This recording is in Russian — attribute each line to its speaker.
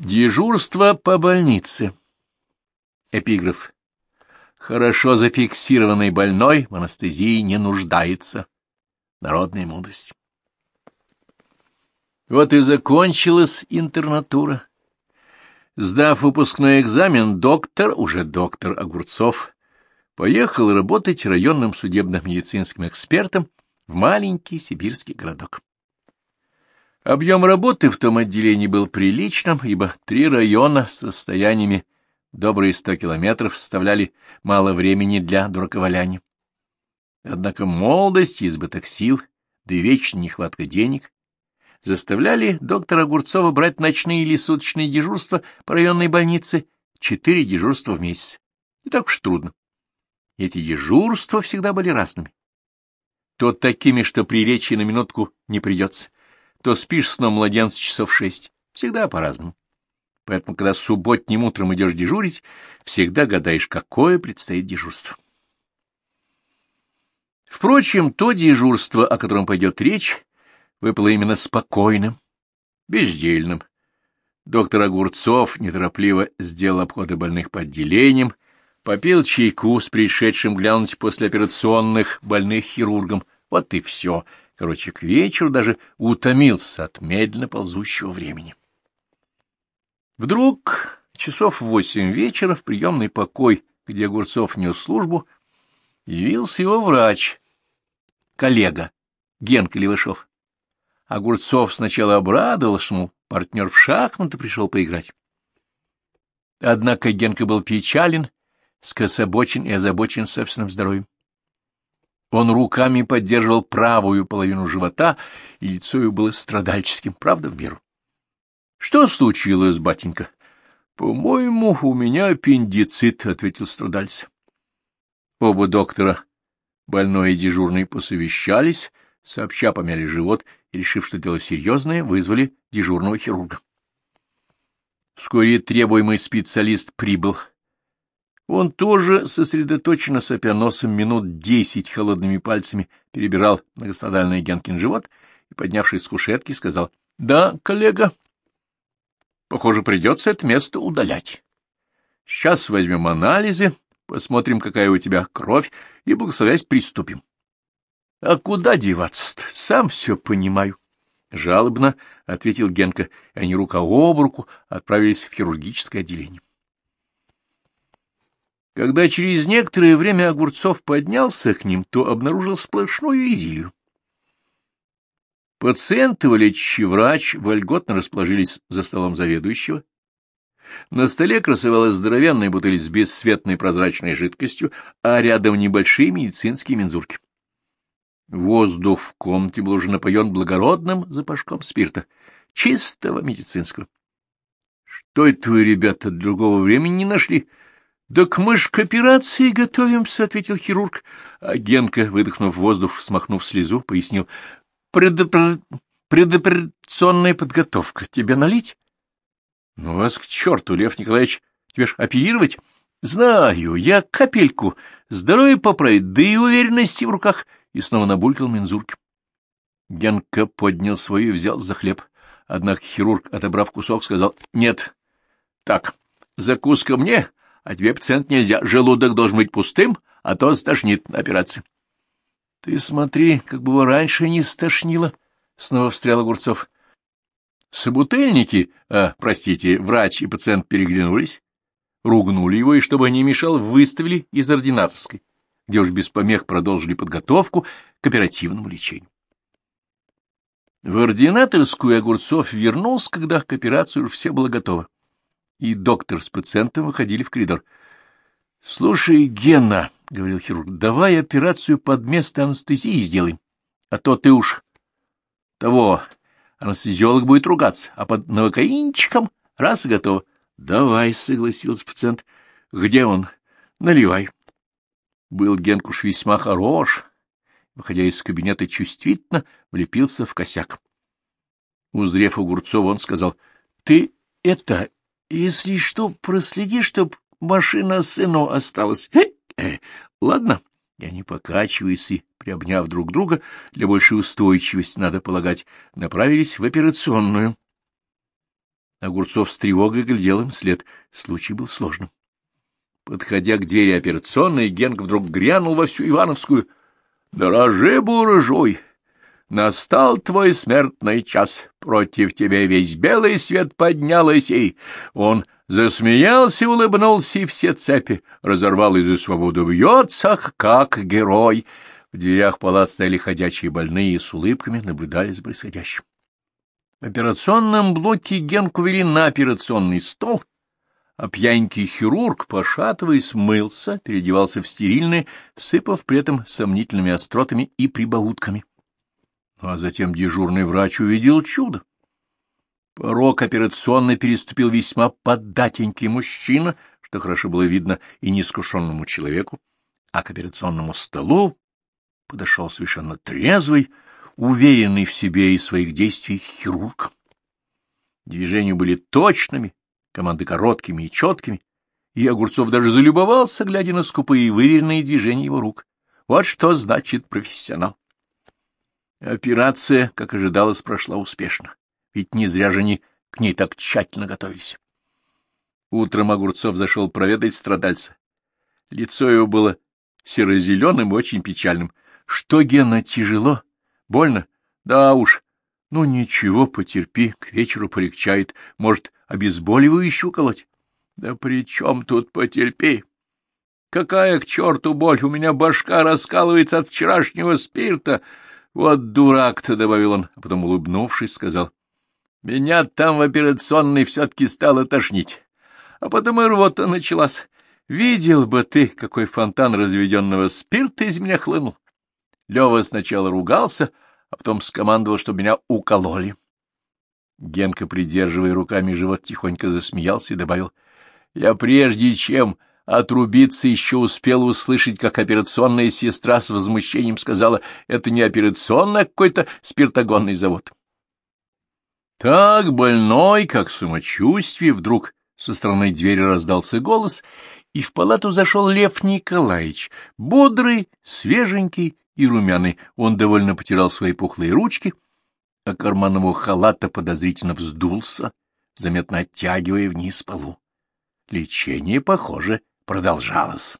Speaker 1: Дежурство по больнице. Эпиграф. Хорошо зафиксированный больной в анестезии не нуждается. Народная мудрость. Вот и закончилась интернатура. Сдав выпускной экзамен, доктор, уже доктор Огурцов, поехал работать районным судебно-медицинским экспертом в маленький сибирский городок. Объем работы в том отделении был приличным, ибо три района с расстояниями добрые сто километров составляли мало времени для дураковаляния. Однако молодость избыток сил, да и вечная нехватка денег заставляли доктора Огурцова брать ночные или суточные дежурства по районной больнице, четыре дежурства в месяц. Не так уж трудно. Эти дежурства всегда были разными. То такими, что при речи на минутку не придется, то спишь сном младенца часов шесть. Всегда по-разному. Поэтому, когда субботним утром идешь дежурить, всегда гадаешь, какое предстоит дежурство. Впрочем, то дежурство, о котором пойдет речь, выпало именно спокойным, бездельным. Доктор Огурцов неторопливо сделал обходы больных по отделениям, попил чайку с пришедшим глянуть после операционных больных хирургом. Вот и все — Короче, к вечеру даже утомился от медленно ползущего времени. Вдруг часов в восемь вечера в приемный покой, где Огурцов нес службу, явился его врач, коллега Генка Левашов. Огурцов сначала обрадовался, что ему партнер в шахматы пришел поиграть. Однако Генка был печален, скособочен и озабочен собственным здоровьем. Он руками поддерживал правую половину живота, и лицо его было страдальческим, правда, в меру. — Что случилось, батенька? — По-моему, у меня аппендицит, — ответил страдальца. Оба доктора, больной и дежурный, посовещались, сообща помяли живот и, решив, что дело серьезное, вызвали дежурного хирурга. Вскоре требуемый специалист прибыл — он тоже, сосредоточенно сопя носом, минут десять холодными пальцами перебирал многострадальный Генкин живот и, поднявшись с кушетки, сказал, — Да, коллега, похоже, придется это место удалять. Сейчас возьмем анализы, посмотрим, какая у тебя кровь, и, благословясь, приступим. — А куда деваться-то? Сам все понимаю. Жалобно ответил Генка, и они рука об руку отправились в хирургическое отделение. Когда через некоторое время Огурцов поднялся к ним, то обнаружил сплошную идиллию. Пациенты, лечащий врач, вольготно расположились за столом заведующего. На столе красовалась здоровенная бутыль с бесцветной прозрачной жидкостью, а рядом небольшие медицинские мензурки. Воздух в комнате был уже напоен благородным запашком спирта, чистого медицинского. — Что это вы, ребята, другого времени не нашли? — Так мы ж к операции готовимся, — ответил хирург. А Генка, выдохнув воздух, смахнув слезу, пояснил. — Предопер... Предоперационная подготовка. Тебе налить? — Ну вас к черту, Лев Николаевич, тебе ж оперировать? — Знаю, я капельку. Здоровье поправить, да и уверенности в руках. И снова набулькал мензурки. Генка поднял свою и взял за хлеб. Однако хирург, отобрав кусок, сказал — Нет. — Так, закуска мне, а тебе, пациент, нельзя. Желудок должен быть пустым, а то стошнит на операции. — Ты смотри, как бы его раньше не стошнило, — снова встрял Огурцов. Собутыльники, а, простите, врач и пациент переглянулись, ругнули его и, чтобы не мешал, выставили из ординаторской, где уж без помех продолжили подготовку к оперативному лечению. В ординаторскую Огурцов вернулся, когда к операции уже все было готово и доктор с пациентом выходили в коридор. — Слушай, Гена, — говорил хирург, — давай операцию под место анестезии сделаем, а то ты уж того, анестезиолог будет ругаться, а под новокаинчиком раз и готово. — Давай, — согласился пациент. — Где он? — Наливай. Был Генкуш весьма хорош, выходя из кабинета чувствительно, влепился в косяк. Узрев Огурцова, он сказал, — Ты это, если что, проследи, чтоб машина сыну осталась. Э, ладно, я не покачиваюсь и, приобняв друг друга, для большей устойчивости, надо полагать, направились в операционную. Огурцов с тревогой глядел им вслед. Случай был сложным. Подходя к двери операционной, Генк вдруг грянул во всю Ивановскую. — Дорожи, буржуй! Настал твой смертный час, против тебя весь белый свет поднялся, и он засмеялся, улыбнулся, и все цепи разорвал и за свободу бьется, как герой. В дверях палат стояли ходячие больные и с улыбками наблюдали за происходящим. В операционном блоке Генку вели на операционный стол, а пьяненький хирург, пошатываясь, мылся, переодевался в стерильные, сыпав при этом сомнительными остротами и прибаутками. А затем дежурный врач увидел чудо. Порог операционной переступил весьма податенький мужчина, что хорошо было видно и неискушенному человеку, а к операционному столу подошел совершенно трезвый, уверенный в себе и своих действиях хирург. Движения были точными, команды короткими и четкими, и Огурцов даже залюбовался, глядя на скупые и выверенные движения его рук. Вот что значит профессионал. Операция, как ожидалось, прошла успешно, ведь не зря же они к ней так тщательно готовились. Утром Огурцов зашел проведать страдальца. Лицо его было серо-зеленым и очень печальным. — Что, Гена, тяжело? Больно? — Да уж. — Ну ничего, потерпи, к вечеру полегчает. Может, обезболивающее уколоть? — Да при чем тут потерпи? Какая к черту боль? У меня башка раскалывается от вчерашнего спирта. Вот дурак-то, — добавил он, а потом, улыбнувшись, сказал. — Меня там в операционной все-таки стало тошнить. А потом и рвота началась. Видел бы ты, какой фонтан разведенного спирта из меня хлынул. Лева сначала ругался, а потом скомандовал, чтобы меня укололи. Генка, придерживая руками живот, тихонько засмеялся и добавил. — Я прежде чем Отрубиться еще успел услышать, как операционная сестра с возмущением сказала, это не операционный, а какой-то спиртогонный завод. Так больной, как самочувствие, вдруг со стороны двери раздался голос, и в палату зашел Лев Николаевич, бодрый, свеженький и румяный. Он довольно потирал свои пухлые ручки, а карман его халата подозрительно вздулся, заметно оттягивая вниз полу. Лечение, похоже, продолжалось.